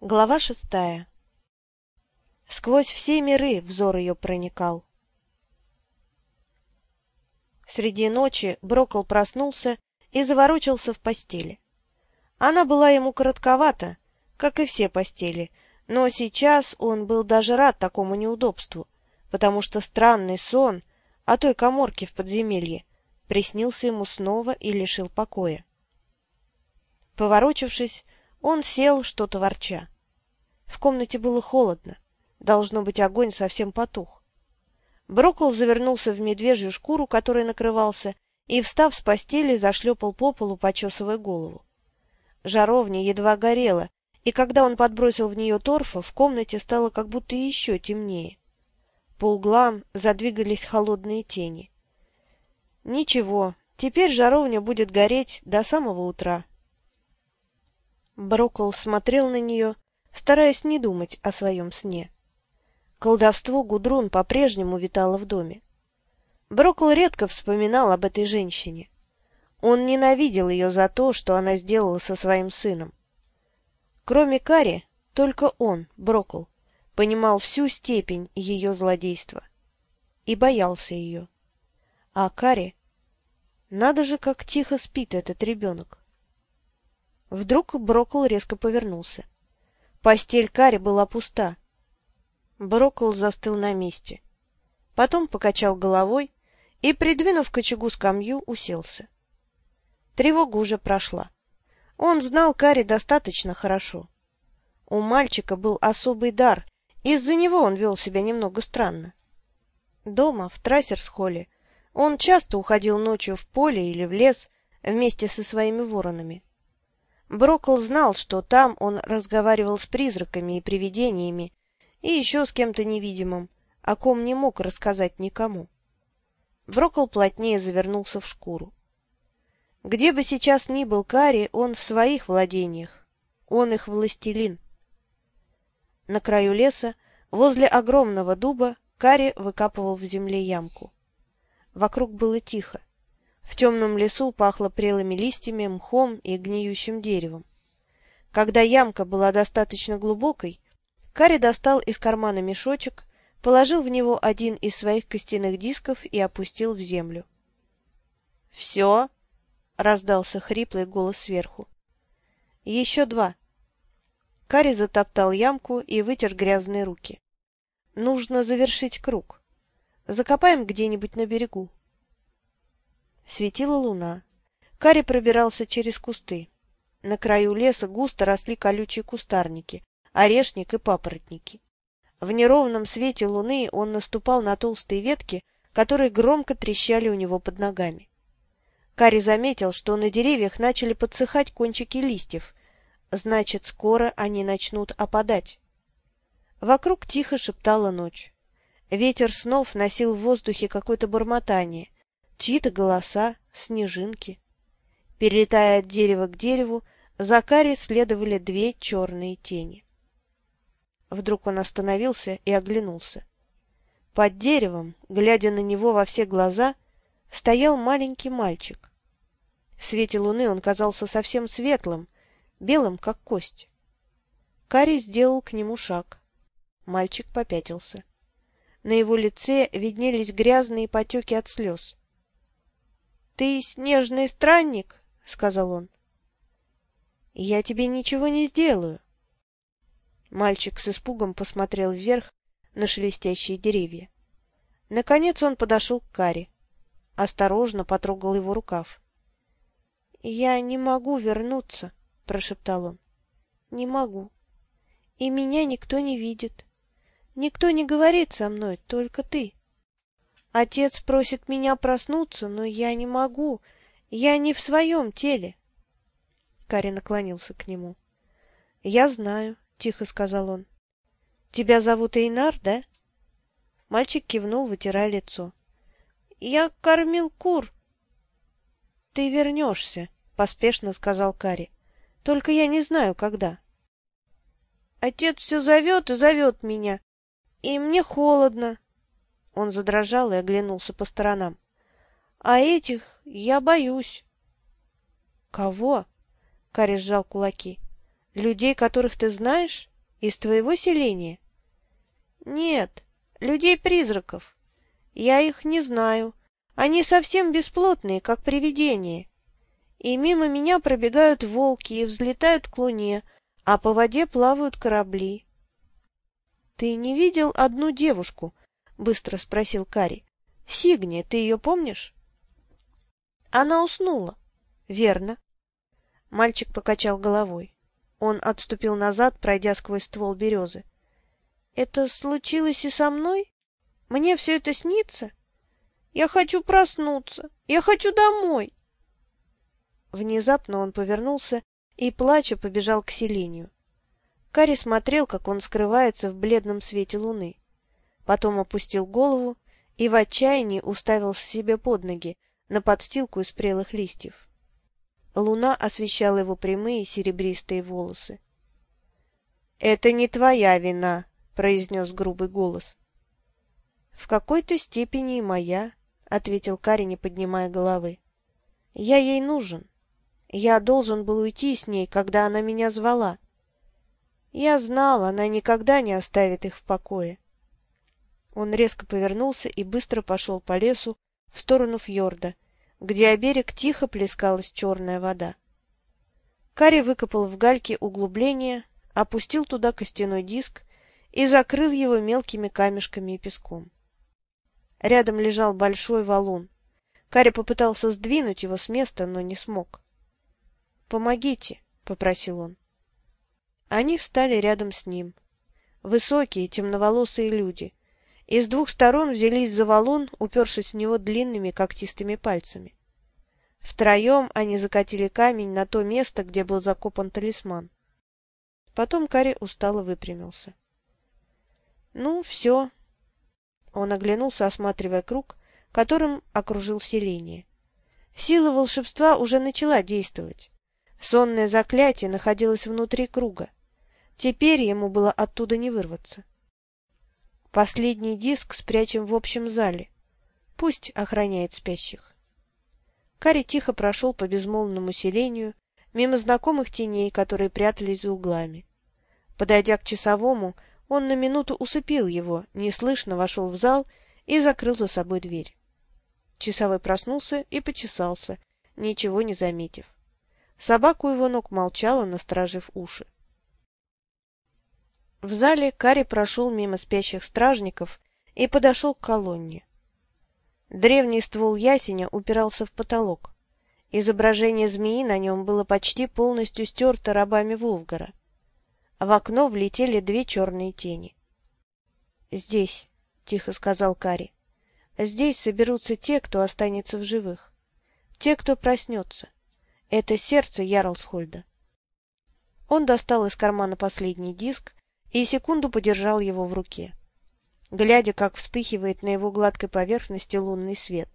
Глава шестая Сквозь все миры взор ее проникал. Среди ночи Брокол проснулся и заворочился в постели. Она была ему коротковата, как и все постели, но сейчас он был даже рад такому неудобству, потому что странный сон о той коморке в подземелье приснился ему снова и лишил покоя. Поворочившись, он сел, что-то ворча. В комнате было холодно. Должно быть, огонь совсем потух. Брокол завернулся в медвежью шкуру, которой накрывался, и, встав с постели, зашлепал по полу, почесывая голову. Жаровня едва горела, и когда он подбросил в нее торфа, в комнате стало как будто еще темнее. По углам задвигались холодные тени. Ничего, теперь жаровня будет гореть до самого утра. Брокол смотрел на нее, стараясь не думать о своем сне. Колдовство Гудрун по-прежнему витало в доме. Брокол редко вспоминал об этой женщине. Он ненавидел ее за то, что она сделала со своим сыном. Кроме Кари, только он, Брокол, понимал всю степень ее злодейства и боялся ее. А Кари... Надо же, как тихо спит этот ребенок. Вдруг Брокл резко повернулся. Постель Кари была пуста. Брокл застыл на месте. Потом покачал головой и, придвинув к очагу скамью, уселся. Тревога уже прошла. Он знал Кари достаточно хорошо. У мальчика был особый дар, из-за него он вел себя немного странно. Дома, в Трассерс-холле, он часто уходил ночью в поле или в лес вместе со своими воронами. Брокл знал, что там он разговаривал с призраками и привидениями, и еще с кем-то невидимым, о ком не мог рассказать никому. Брокл плотнее завернулся в шкуру. Где бы сейчас ни был Кари, он в своих владениях. Он их властелин. На краю леса, возле огромного дуба, Кари выкапывал в земле ямку. Вокруг было тихо. В темном лесу пахло прелыми листьями, мхом и гниющим деревом. Когда ямка была достаточно глубокой, Кари достал из кармана мешочек, положил в него один из своих костяных дисков и опустил в землю. — Все? — раздался хриплый голос сверху. — Еще два. Кари затоптал ямку и вытер грязные руки. — Нужно завершить круг. Закопаем где-нибудь на берегу. Светила луна. Кари пробирался через кусты. На краю леса густо росли колючие кустарники, орешник и папоротники. В неровном свете луны он наступал на толстые ветки, которые громко трещали у него под ногами. Кари заметил, что на деревьях начали подсыхать кончики листьев, значит, скоро они начнут опадать. Вокруг тихо шептала ночь. Ветер снов носил в воздухе какое-то бормотание, чьи-то голоса, снежинки. Перелетая от дерева к дереву, за Кари следовали две черные тени. Вдруг он остановился и оглянулся. Под деревом, глядя на него во все глаза, стоял маленький мальчик. В свете луны он казался совсем светлым, белым, как кость. Кари сделал к нему шаг. Мальчик попятился. На его лице виднелись грязные потеки от слез. «Ты снежный странник?» — сказал он. «Я тебе ничего не сделаю». Мальчик с испугом посмотрел вверх на шелестящие деревья. Наконец он подошел к Каре. Осторожно потрогал его рукав. «Я не могу вернуться», — прошептал он. «Не могу. И меня никто не видит. Никто не говорит со мной, только ты». Отец просит меня проснуться, но я не могу. Я не в своем теле. Кари наклонился к нему. — Я знаю, — тихо сказал он. — Тебя зовут Эйнар, да? Мальчик кивнул, вытирая лицо. — Я кормил кур. — Ты вернешься, — поспешно сказал Кари. — Только я не знаю, когда. — Отец все зовет и зовет меня, и мне холодно. Он задрожал и оглянулся по сторонам. — А этих я боюсь. — Кого? — Карри сжал кулаки. — Людей, которых ты знаешь? Из твоего селения? Нет, людей-призраков. Я их не знаю. Они совсем бесплотные, как привидения. И мимо меня пробегают волки и взлетают к луне, а по воде плавают корабли. — Ты не видел одну девушку? — быстро спросил Кари. — Сигни, ты ее помнишь? — Она уснула. — Верно. Мальчик покачал головой. Он отступил назад, пройдя сквозь ствол березы. — Это случилось и со мной? Мне все это снится? Я хочу проснуться. Я хочу домой. Внезапно он повернулся и, плача, побежал к селению. Кари смотрел, как он скрывается в бледном свете луны. Потом опустил голову и в отчаянии уставился себе под ноги на подстилку из прелых листьев. Луна освещала его прямые серебристые волосы. — Это не твоя вина, — произнес грубый голос. — В какой-то степени и моя, — ответил Кари, не поднимая головы. — Я ей нужен. Я должен был уйти с ней, когда она меня звала. Я знал, она никогда не оставит их в покое. Он резко повернулся и быстро пошел по лесу в сторону фьорда, где о берег тихо плескалась черная вода. Карри выкопал в гальке углубление, опустил туда костяной диск и закрыл его мелкими камешками и песком. Рядом лежал большой валун. Карри попытался сдвинуть его с места, но не смог. «Помогите», — попросил он. Они встали рядом с ним. Высокие, темноволосые люди. И с двух сторон взялись за валун, упершись в него длинными когтистыми пальцами. Втроем они закатили камень на то место, где был закопан талисман. Потом Кари устало выпрямился. «Ну, все». Он оглянулся, осматривая круг, которым окружил селение. Сила волшебства уже начала действовать. Сонное заклятие находилось внутри круга. Теперь ему было оттуда не вырваться. Последний диск спрячем в общем зале. Пусть охраняет спящих. Кари тихо прошел по безмолвному селению, мимо знакомых теней, которые прятались за углами. Подойдя к часовому, он на минуту усыпил его, неслышно вошел в зал и закрыл за собой дверь. Часовой проснулся и почесался, ничего не заметив. Собака у его ног молчала, насторожив уши. В зале Кари прошел мимо спящих стражников и подошел к колонне. Древний ствол ясеня упирался в потолок. Изображение змеи на нем было почти полностью стерто рабами Вулгара. В окно влетели две черные тени. «Здесь», — тихо сказал Кари, — «здесь соберутся те, кто останется в живых, те, кто проснется. Это сердце Ярлсхольда. Он достал из кармана последний диск и секунду подержал его в руке, глядя, как вспыхивает на его гладкой поверхности лунный свет.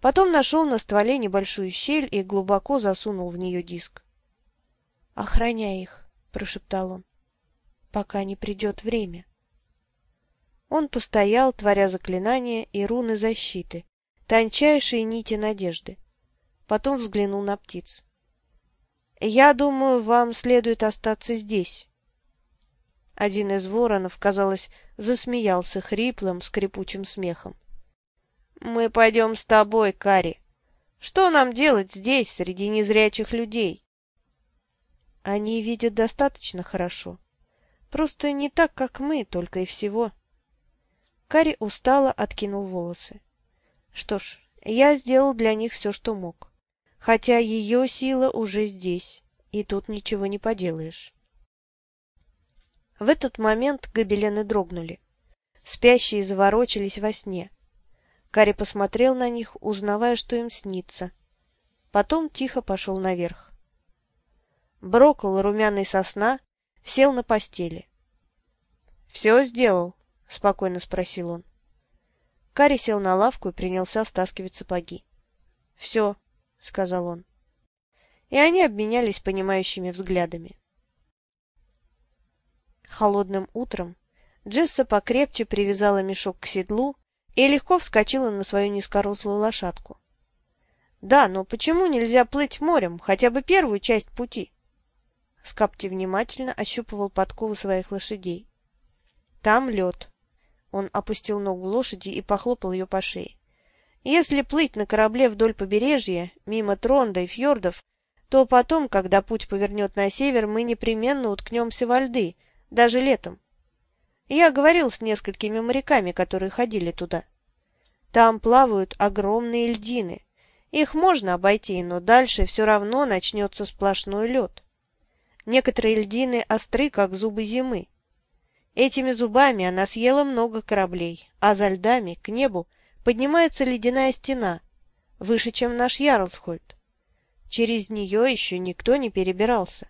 Потом нашел на стволе небольшую щель и глубоко засунул в нее диск. «Охраняй их», — прошептал он, — «пока не придет время». Он постоял, творя заклинания и руны защиты, тончайшие нити надежды потом взглянул на птиц. «Я думаю, вам следует остаться здесь». Один из воронов, казалось, засмеялся хриплым, скрипучим смехом. «Мы пойдем с тобой, Кари. Что нам делать здесь, среди незрячих людей?» «Они видят достаточно хорошо. Просто не так, как мы, только и всего». Кари устало откинул волосы. «Что ж, я сделал для них все, что мог хотя ее сила уже здесь, и тут ничего не поделаешь. В этот момент гобелены дрогнули. Спящие заворочились во сне. Кари посмотрел на них, узнавая, что им снится. Потом тихо пошел наверх. Брокол, румяный сосна, сел на постели. — Все сделал? — спокойно спросил он. Кари сел на лавку и принялся стаскивать сапоги. — Все, — сказал он. И они обменялись понимающими взглядами. Холодным утром Джесса покрепче привязала мешок к седлу и легко вскочила на свою низкорослую лошадку. Да, но почему нельзя плыть морем хотя бы первую часть пути? Скапти внимательно ощупывал подковы своих лошадей. Там лед. Он опустил ногу лошади и похлопал ее по шее. Если плыть на корабле вдоль побережья, мимо Тронда и фьордов, то потом, когда путь повернет на север, мы непременно уткнемся во льды, даже летом. Я говорил с несколькими моряками, которые ходили туда. Там плавают огромные льдины. Их можно обойти, но дальше все равно начнется сплошной лед. Некоторые льдины остры, как зубы зимы. Этими зубами она съела много кораблей, а за льдами, к небу, поднимается ледяная стена, выше, чем наш Ярлсхольд. Через нее еще никто не перебирался.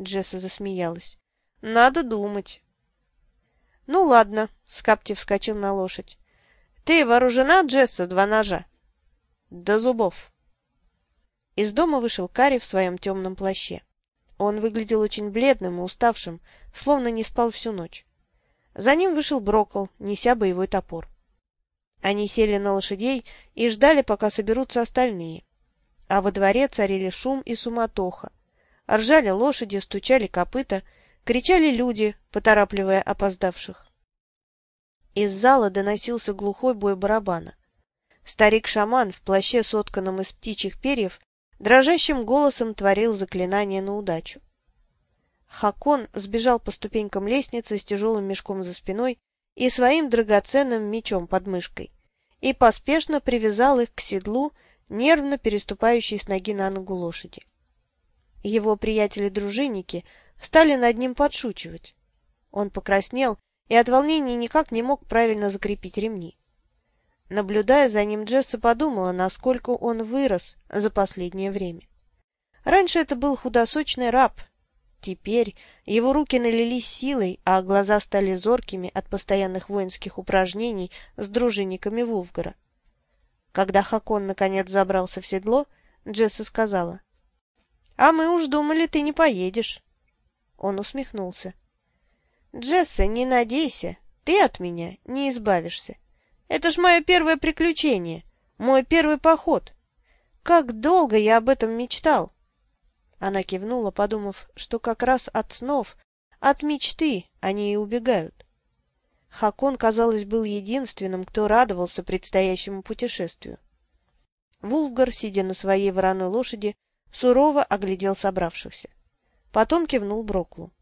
Джесса засмеялась. — Надо думать. — Ну, ладно, — Скапти вскочил на лошадь. — Ты вооружена, Джесса, два ножа? — До зубов. Из дома вышел Карри в своем темном плаще. Он выглядел очень бледным и уставшим, словно не спал всю ночь. За ним вышел Брокл, неся боевой топор. Они сели на лошадей и ждали, пока соберутся остальные. А во дворе царили шум и суматоха. Ржали лошади, стучали копыта, кричали люди, поторапливая опоздавших. Из зала доносился глухой бой барабана. Старик-шаман в плаще, сотканном из птичьих перьев, дрожащим голосом творил заклинание на удачу. Хакон сбежал по ступенькам лестницы с тяжелым мешком за спиной и своим драгоценным мечом под мышкой и поспешно привязал их к седлу, нервно переступающей с ноги на ногу лошади. Его приятели-дружинники стали над ним подшучивать. Он покраснел и от волнения никак не мог правильно закрепить ремни. Наблюдая за ним, Джесса подумала, насколько он вырос за последнее время. Раньше это был худосочный раб, Теперь его руки налились силой, а глаза стали зоркими от постоянных воинских упражнений с дружинниками Вулфгара. Когда Хакон наконец забрался в седло, Джесса сказала, «А мы уж думали, ты не поедешь». Он усмехнулся. «Джесса, не надейся, ты от меня не избавишься. Это ж мое первое приключение, мой первый поход. Как долго я об этом мечтал!» Она кивнула, подумав, что как раз от снов, от мечты они и убегают. Хакон, казалось, был единственным, кто радовался предстоящему путешествию. Вулфгар, сидя на своей вороной лошади, сурово оглядел собравшихся. Потом кивнул Броклу.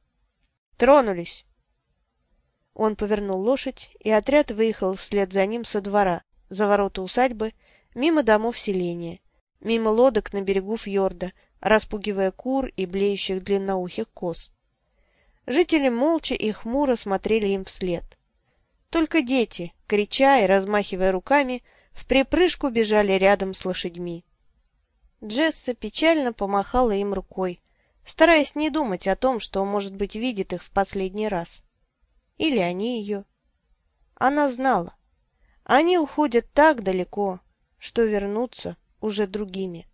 «Тронулись!» Он повернул лошадь, и отряд выехал вслед за ним со двора, за ворота усадьбы, мимо домов селения, мимо лодок на берегу фьорда, распугивая кур и блеющих длинноухих коз. Жители молча и хмуро смотрели им вслед. Только дети, крича и размахивая руками, в припрыжку бежали рядом с лошадьми. Джесса печально помахала им рукой, стараясь не думать о том, что, может быть, видит их в последний раз. Или они ее. Она знала. Они уходят так далеко, что вернутся уже другими.